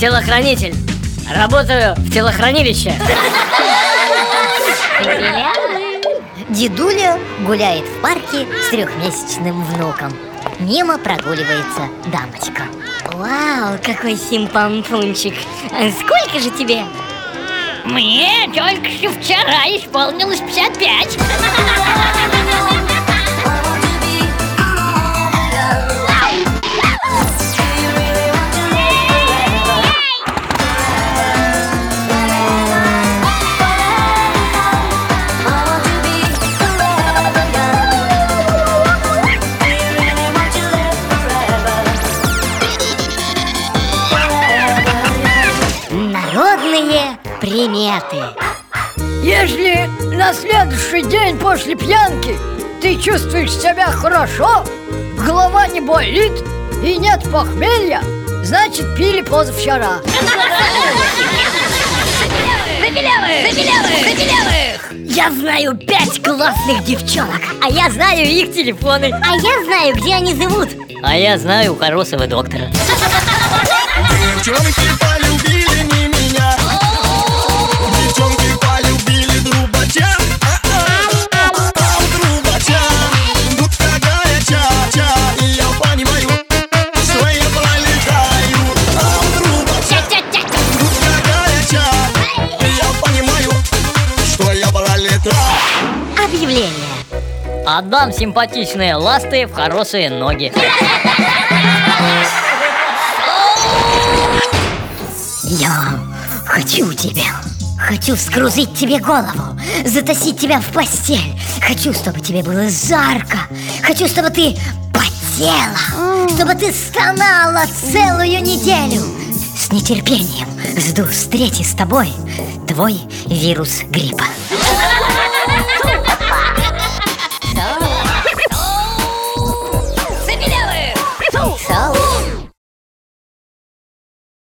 телохранитель. Работаю в телохранилище. Дедуля гуляет в парке с трехмесячным внуком. Мимо прогуливается дамочка. Вау, какой симпампунчик А Сколько же тебе? Мне только что вчера исполнилось 55. Приметы. Если на следующий день после пьянки ты чувствуешь себя хорошо, голова не болит и нет похмелья, значит пили позавчера. Я знаю пять классных девчонок, а я знаю их телефоны. А я знаю, где они живут. А я знаю хорошего доктора. Девчонки Объявление. Отдам симпатичные ласты в хорошие ноги. Я хочу тебя. Хочу скрузить тебе голову, затащить тебя в постель. Хочу, чтобы тебе было жарко. Хочу, чтобы ты потела, чтобы ты стонала целую неделю. С нетерпением жду встречи с тобой, твой вирус гриппа.